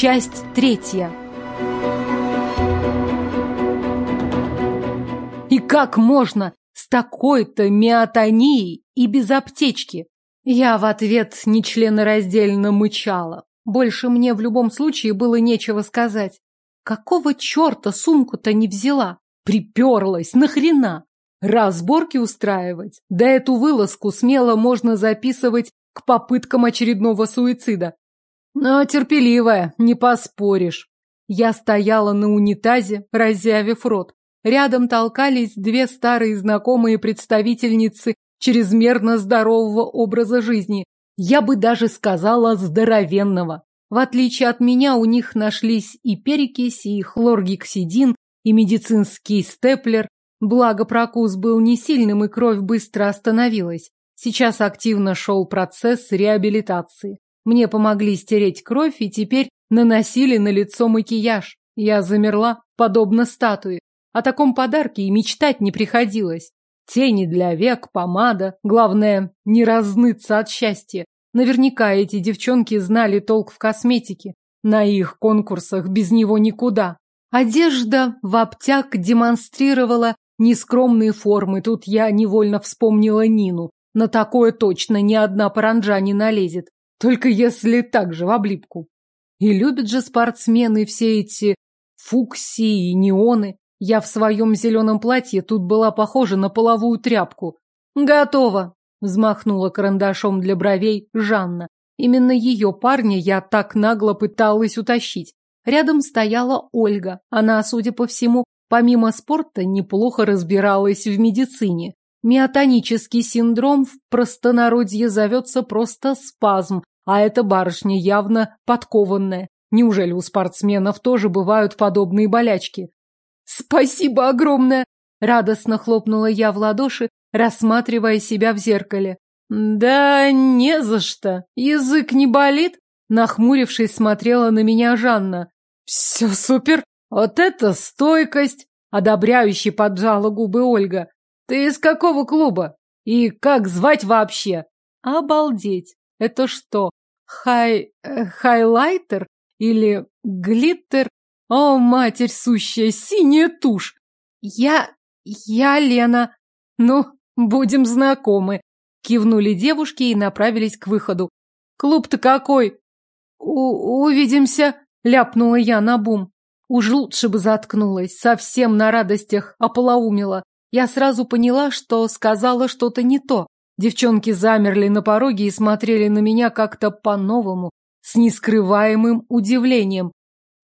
Часть третья. И как можно с такой-то миотонией и без аптечки? Я в ответ нечленораздельно мычала. Больше мне в любом случае было нечего сказать. Какого черта сумку-то не взяла? Приперлась, нахрена? Разборки устраивать? Да эту вылазку смело можно записывать к попыткам очередного суицида. Но терпеливая, не поспоришь. Я стояла на унитазе, разъявив рот. Рядом толкались две старые знакомые представительницы чрезмерно здорового образа жизни. Я бы даже сказала здоровенного. В отличие от меня, у них нашлись и перекись, и хлоргексидин, и медицинский степлер. Благо, прокус был не сильным, и кровь быстро остановилась. Сейчас активно шел процесс реабилитации. Мне помогли стереть кровь и теперь наносили на лицо макияж. Я замерла, подобно статуе. О таком подарке и мечтать не приходилось. Тени для век, помада. Главное, не разныться от счастья. Наверняка эти девчонки знали толк в косметике. На их конкурсах без него никуда. Одежда в обтяг демонстрировала нескромные формы. Тут я невольно вспомнила Нину. На такое точно ни одна паранджа не налезет. Только если так же в облипку. И любят же спортсмены все эти фуксии и неоны. Я в своем зеленом платье тут была похожа на половую тряпку. Готово, взмахнула карандашом для бровей Жанна. Именно ее парня я так нагло пыталась утащить. Рядом стояла Ольга. Она, судя по всему, помимо спорта, неплохо разбиралась в медицине. Миотонический синдром в простонародье зовется просто спазм, а эта барышня явно подкованная. Неужели у спортсменов тоже бывают подобные болячки? Спасибо огромное! Радостно хлопнула я в ладоши, рассматривая себя в зеркале. Да не за что. Язык не болит? Нахмурившись, смотрела на меня Жанна. Все супер! Вот это стойкость! Одобряюще поджала губы Ольга. Ты из какого клуба? И как звать вообще? Обалдеть! Это что, хай... Э, хайлайтер? Или глиттер? О, матерь сущая, синяя тушь! Я... я Лена. Ну, будем знакомы. Кивнули девушки и направились к выходу. Клуб-то какой? У увидимся, ляпнула я на бум. Уж лучше бы заткнулась, совсем на радостях ополоумила. Я сразу поняла, что сказала что-то не то. Девчонки замерли на пороге и смотрели на меня как-то по-новому, с нескрываемым удивлением.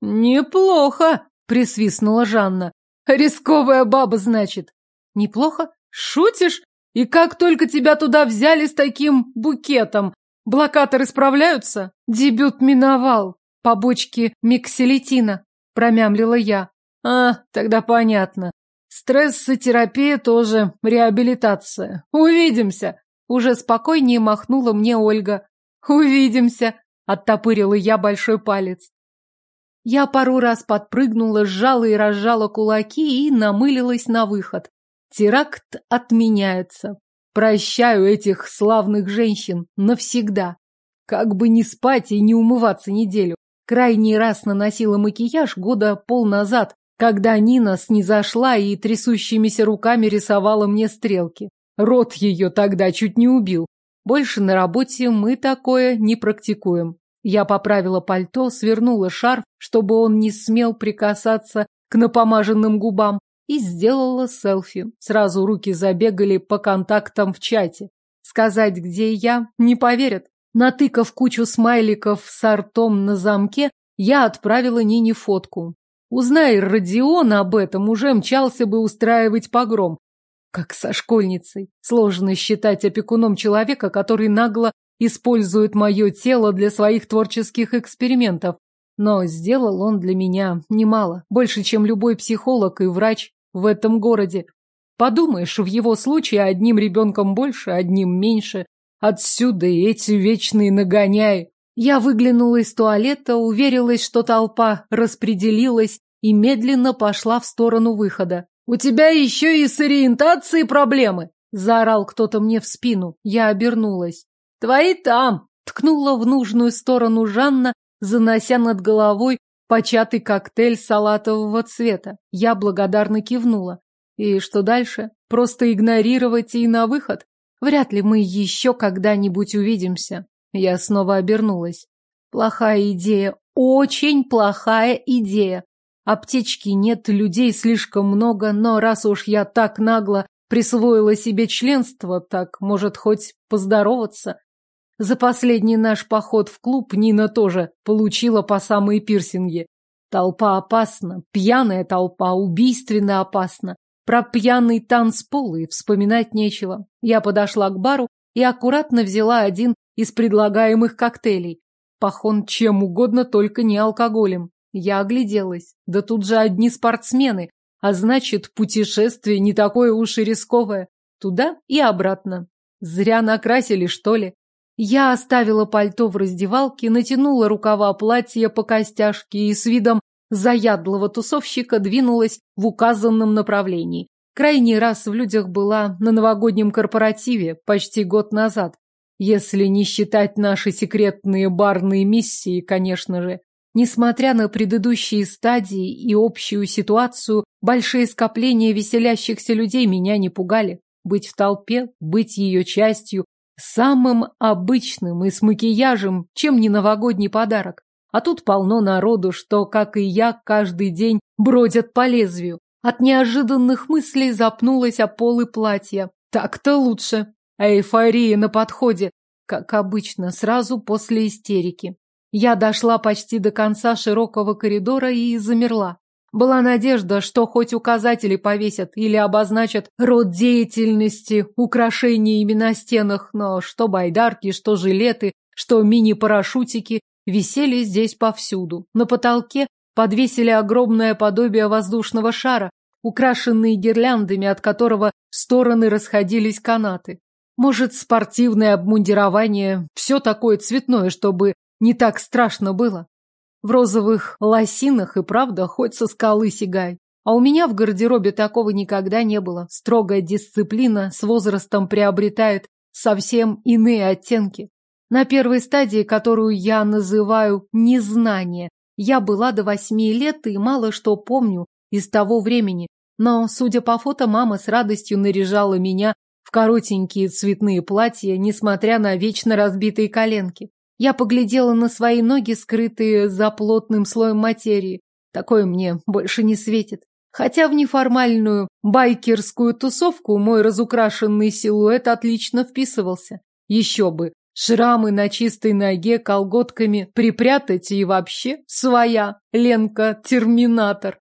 «Неплохо!» — присвистнула Жанна. «Рисковая баба, значит». «Неплохо? Шутишь? И как только тебя туда взяли с таким букетом? Блокаторы справляются?» «Дебют миновал. Побочки микселетина», — промямлила я. «А, тогда понятно. Стрессотерапия тоже реабилитация. Увидимся. Уже спокойнее махнула мне Ольга. Увидимся. Оттопырила я большой палец. Я пару раз подпрыгнула, сжала и разжала кулаки и намылилась на выход. Теракт отменяется. Прощаю этих славных женщин навсегда. Как бы не спать и не умываться неделю. Крайний раз наносила макияж года пол назад, когда Нина снизошла и трясущимися руками рисовала мне стрелки. Рот ее тогда чуть не убил. Больше на работе мы такое не практикуем. Я поправила пальто, свернула шарф, чтобы он не смел прикасаться к напомаженным губам, и сделала селфи. Сразу руки забегали по контактам в чате. Сказать, где я, не поверят. Натыкав кучу смайликов с артом на замке, я отправила Нине фотку. Узнай Родион об этом, уже мчался бы устраивать погром. Как со школьницей. Сложно считать опекуном человека, который нагло использует мое тело для своих творческих экспериментов. Но сделал он для меня немало, больше, чем любой психолог и врач в этом городе. Подумаешь, в его случае одним ребенком больше, одним меньше. Отсюда и эти вечные нагоняи. Я выглянула из туалета, уверилась, что толпа распределилась и медленно пошла в сторону выхода. «У тебя еще и с ориентацией проблемы!» – заорал кто-то мне в спину. Я обернулась. «Твои там!» – ткнула в нужную сторону Жанна занося над головой початый коктейль салатового цвета. Я благодарно кивнула. И что дальше? Просто игнорировать и на выход? Вряд ли мы еще когда-нибудь увидимся. Я снова обернулась. Плохая идея, очень плохая идея. Аптечки нет, людей слишком много, но раз уж я так нагло присвоила себе членство, так, может, хоть поздороваться. За последний наш поход в клуб Нина тоже получила по самые пирсинги. Толпа опасна, пьяная толпа убийственно опасна. Про пьяный танцпол и вспоминать нечего. Я подошла к бару и аккуратно взяла один из предлагаемых коктейлей. Пахон чем угодно, только не алкоголем. Я огляделась. Да тут же одни спортсмены, а значит, путешествие не такое уж и рисковое. Туда и обратно. Зря накрасили, что ли. Я оставила пальто в раздевалке, натянула рукава платья по костяшке и с видом заядлого тусовщика двинулась в указанном направлении. Крайний раз в людях была на новогоднем корпоративе почти год назад. Если не считать наши секретные барные миссии, конечно же. Несмотря на предыдущие стадии и общую ситуацию, большие скопления веселящихся людей меня не пугали. Быть в толпе, быть ее частью, самым обычным и с макияжем, чем не новогодний подарок. А тут полно народу, что, как и я, каждый день бродят по лезвию. От неожиданных мыслей запнулась о полы платья. Так-то лучше. А эйфория на подходе, как обычно, сразу после истерики. Я дошла почти до конца широкого коридора и замерла. Была надежда, что хоть указатели повесят или обозначат род деятельности, украшениями на стенах, но что байдарки, что жилеты, что мини-парашютики висели здесь повсюду. На потолке подвесили огромное подобие воздушного шара, украшенные гирляндами, от которого в стороны расходились канаты. Может, спортивное обмундирование, все такое цветное, чтобы не так страшно было. В розовых лосинах и правда хоть со скалы сигай. А у меня в гардеробе такого никогда не было. Строгая дисциплина с возрастом приобретает совсем иные оттенки. На первой стадии, которую я называю незнание, я была до восьми лет и мало что помню из того времени. Но, судя по фото, мама с радостью наряжала меня в коротенькие цветные платья, несмотря на вечно разбитые коленки. Я поглядела на свои ноги, скрытые за плотным слоем материи. Такое мне больше не светит. Хотя в неформальную байкерскую тусовку мой разукрашенный силуэт отлично вписывался. Еще бы, шрамы на чистой ноге колготками припрятать и вообще своя Ленка-терминатор.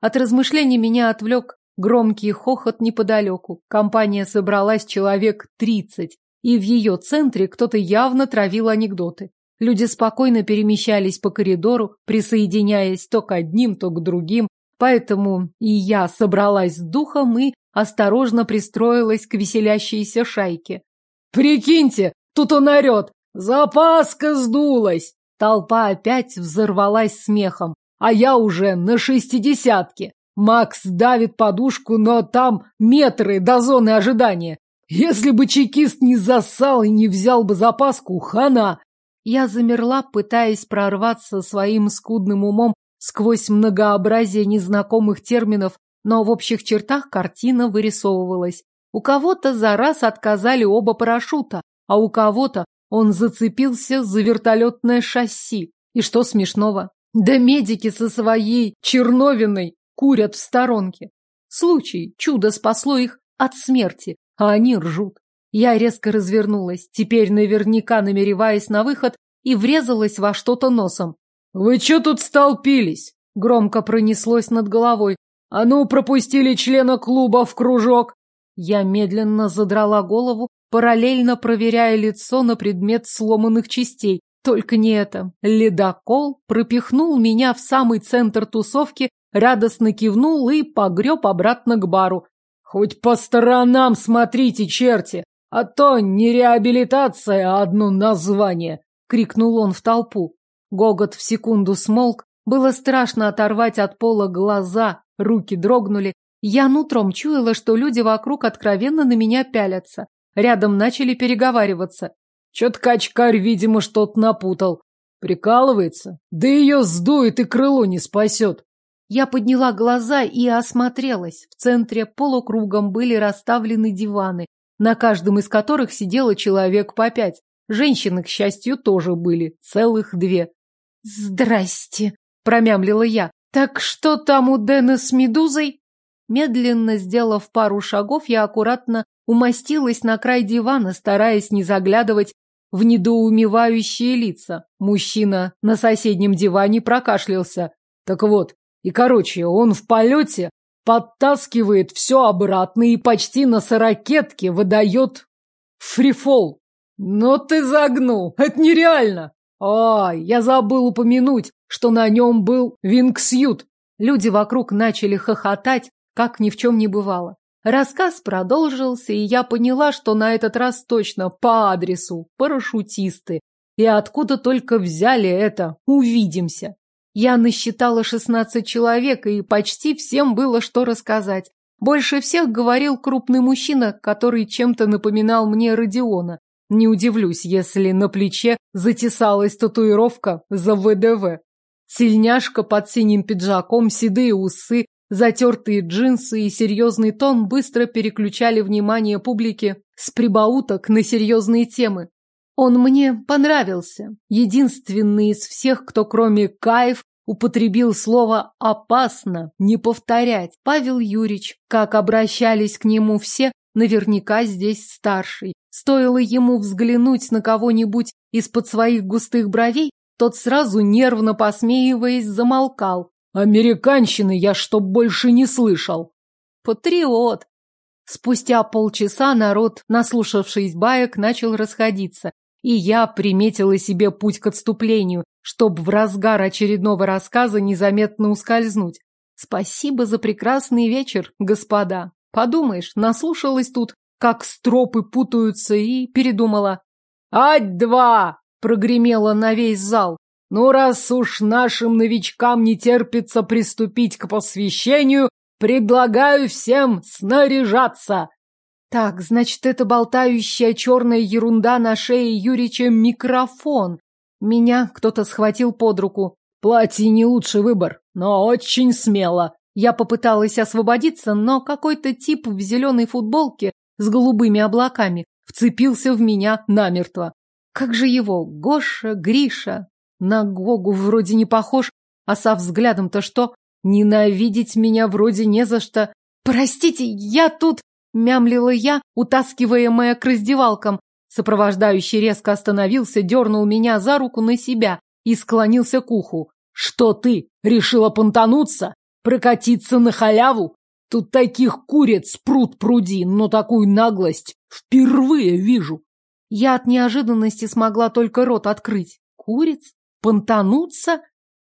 От размышлений меня отвлек громкий хохот неподалеку. Компания собралась человек тридцать и в ее центре кто-то явно травил анекдоты. Люди спокойно перемещались по коридору, присоединяясь то к одним, то к другим, поэтому и я собралась с духом и осторожно пристроилась к веселящейся шайке. «Прикиньте, тут он орет! Запаска сдулась!» Толпа опять взорвалась смехом, а я уже на шестидесятке. Макс давит подушку, но там метры до зоны ожидания. Если бы чекист не засал и не взял бы запаску, хана! Я замерла, пытаясь прорваться своим скудным умом сквозь многообразие незнакомых терминов, но в общих чертах картина вырисовывалась. У кого-то за раз отказали оба парашюта, а у кого-то он зацепился за вертолетное шасси. И что смешного? Да медики со своей черновиной курят в сторонке. Случай, чудо спасло их от смерти, а они ржут. Я резко развернулась, теперь наверняка намереваясь на выход, и врезалась во что-то носом. «Вы чё тут столпились?» Громко пронеслось над головой. «А ну, пропустили члена клуба в кружок!» Я медленно задрала голову, параллельно проверяя лицо на предмет сломанных частей. Только не это. Ледокол пропихнул меня в самый центр тусовки, радостно кивнул и погреб обратно к бару. Хоть по сторонам смотрите, черти, а то не реабилитация, а одно название, крикнул он в толпу. Гогот в секунду смолк, было страшно оторвать от пола глаза, руки дрогнули. Я нутром чуяла, что люди вокруг откровенно на меня пялятся. Рядом начали переговариваться. Чё-то качкарь, видимо, что-то напутал. Прикалывается? Да ее сдует и крыло не спасет. Я подняла глаза и осмотрелась. В центре полукругом были расставлены диваны, на каждом из которых сидело человек по пять. Женщины, к счастью, тоже были, целых две. «Здрасте», — промямлила я. «Так что там у Дэна с Медузой?» Медленно сделав пару шагов, я аккуратно умостилась на край дивана, стараясь не заглядывать в недоумевающие лица. Мужчина на соседнем диване прокашлялся. Так вот, и короче, он в полете подтаскивает все обратно и почти на сорокетке выдает фрифол. Но ты загнул, это нереально. Ай, я забыл упомянуть, что на нем был вингсют. Люди вокруг начали хохотать, как ни в чем не бывало. Рассказ продолжился, и я поняла, что на этот раз точно по адресу парашютисты. И откуда только взяли это «увидимся». Я насчитала шестнадцать человек, и почти всем было что рассказать. Больше всех говорил крупный мужчина, который чем-то напоминал мне Родиона. Не удивлюсь, если на плече затесалась татуировка за ВДВ. Сильняшка под синим пиджаком, седые усы, затертые джинсы и серьезный тон быстро переключали внимание публики с прибауток на серьезные темы. Он мне понравился. Единственный из всех, кто кроме кайф употребил слово «опасно» не повторять. Павел Юрьевич, как обращались к нему все, наверняка здесь старший. Стоило ему взглянуть на кого-нибудь из-под своих густых бровей, тот сразу, нервно посмеиваясь, замолкал. «Американщины я чтоб больше не слышал!» «Патриот!» Спустя полчаса народ, наслушавшись баек, начал расходиться, и я приметила себе путь к отступлению, чтоб в разгар очередного рассказа незаметно ускользнуть. Спасибо за прекрасный вечер, господа. Подумаешь, наслушалась тут, как стропы путаются, и передумала. «Ать-два!» — прогремело на весь зал. «Ну, раз уж нашим новичкам не терпится приступить к посвящению, предлагаю всем снаряжаться!» Так, значит, это болтающая черная ерунда на шее Юрича микрофон. Меня кто-то схватил под руку. Платье не лучший выбор, но очень смело. Я попыталась освободиться, но какой-то тип в зеленой футболке с голубыми облаками вцепился в меня намертво. Как же его? Гоша, Гриша? На Гогу вроде не похож, а со взглядом-то что? Ненавидеть меня вроде не за что. Простите, я тут мямлила я, утаскиваемая к раздевалкам. Сопровождающий резко остановился, дернул меня за руку на себя и склонился к уху. «Что ты, решила понтануться? Прокатиться на халяву? Тут таких куриц пруд пруди, но такую наглость впервые вижу!» Я от неожиданности смогла только рот открыть. «Куриц? Понтануться?»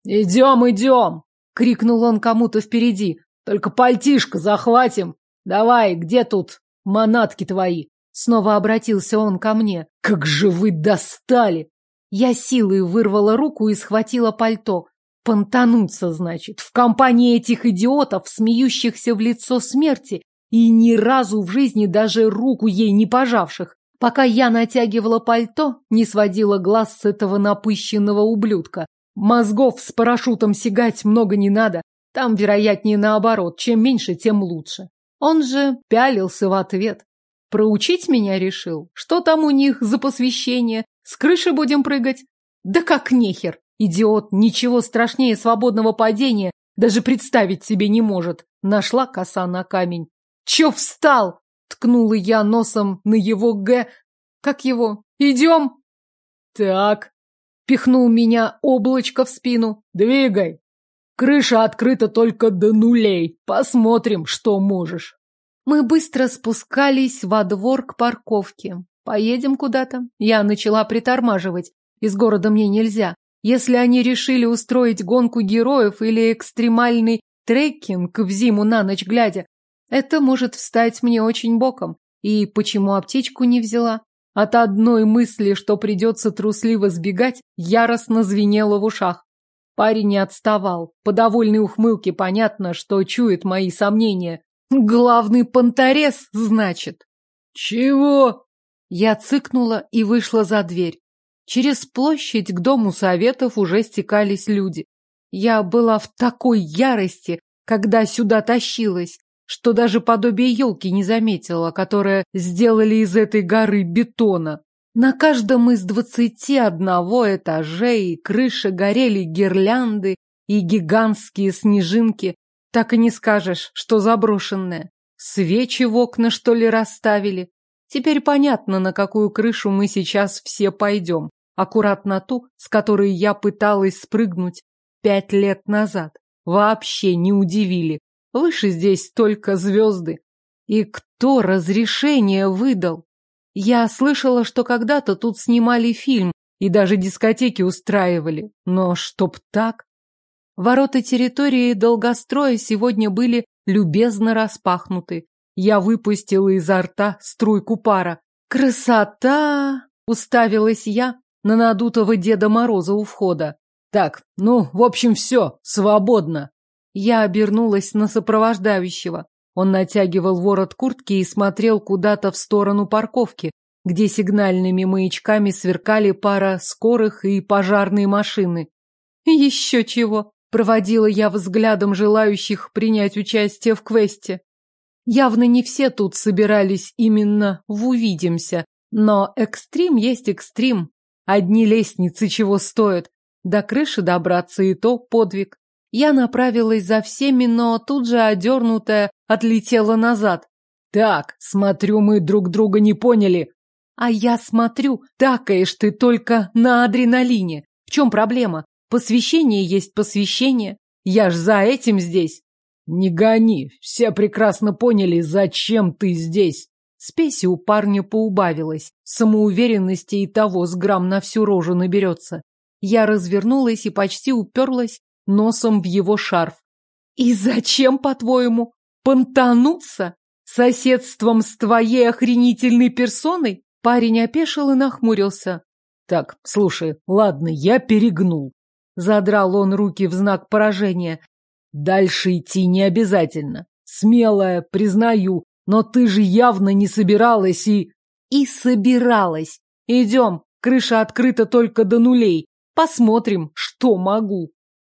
«Идем, идем!» — крикнул он кому-то впереди. «Только пальтишко захватим!» Давай, где тут манатки твои? Снова обратился он ко мне. Как же вы достали! Я силой вырвала руку и схватила пальто. Понтануться, значит, в компании этих идиотов, смеющихся в лицо смерти, и ни разу в жизни даже руку ей не пожавших. Пока я натягивала пальто, не сводила глаз с этого напыщенного ублюдка. Мозгов с парашютом сигать много не надо. Там, вероятнее, наоборот, чем меньше, тем лучше. Он же пялился в ответ. Проучить меня решил? Что там у них за посвящение? С крыши будем прыгать? Да как нехер! Идиот, ничего страшнее свободного падения даже представить себе не может. Нашла коса на камень. Че встал? Ткнула я носом на его г... Как его? Идем? Так. Пихнул меня облачко в спину. Двигай. Крыша открыта только до нулей. Посмотрим, что можешь. Мы быстро спускались во двор к парковке. Поедем куда-то? Я начала притормаживать. Из города мне нельзя. Если они решили устроить гонку героев или экстремальный трекинг в зиму на ночь глядя, это может встать мне очень боком. И почему аптечку не взяла? От одной мысли, что придется трусливо сбегать, яростно звенело в ушах. Парень не отставал. По довольной ухмылке понятно, что чует мои сомнения. Главный понторез, значит. Чего? Я цыкнула и вышла за дверь. Через площадь к дому советов уже стекались люди. Я была в такой ярости, когда сюда тащилась, что даже подобие елки не заметила, которое сделали из этой горы бетона. На каждом из двадцати одного этажей и крыши горели гирлянды и гигантские снежинки. Так и не скажешь, что заброшенное. Свечи в окна, что ли, расставили? Теперь понятно, на какую крышу мы сейчас все пойдем аккуратно ту, с которой я пыталась спрыгнуть пять лет назад. Вообще не удивили. Выше здесь только звезды. И кто разрешение выдал? Я слышала, что когда-то тут снимали фильм и даже дискотеки устраивали. Но чтоб так? Ворота территории долгостроя сегодня были любезно распахнуты. Я выпустила изо рта струйку пара. «Красота!» — уставилась я на надутого Деда Мороза у входа. Так, ну, в общем, все, свободно. Я обернулась на сопровождающего. Он натягивал ворот куртки и смотрел куда-то в сторону парковки, где сигнальными маячками сверкали пара скорых и пожарные машины. Еще чего, проводила я взглядом желающих принять участие в квесте. Явно не все тут собирались именно в «Увидимся», но экстрим есть экстрим, Одни лестницы чего стоят. До крыши добраться и то подвиг. Я направилась за всеми, но тут же одернутая отлетела назад. Так, смотрю, мы друг друга не поняли. А я смотрю, такаешь ты только на адреналине. В чем проблема? Посвящение есть посвящение. Я ж за этим здесь. Не гони, все прекрасно поняли, зачем ты здесь. Спеси у парня поубавилась, самоуверенности и того с грамм на всю рожу наберется. Я развернулась и почти уперлась носом в его шарф. «И зачем, по-твоему, понтануться? Соседством с твоей охренительной персоной?» Парень опешил и нахмурился. «Так, слушай, ладно, я перегнул». Задрал он руки в знак поражения. «Дальше идти не обязательно. Смелая, признаю, но ты же явно не собиралась и... И собиралась. Идем, крыша открыта только до нулей. Посмотрим, что могу.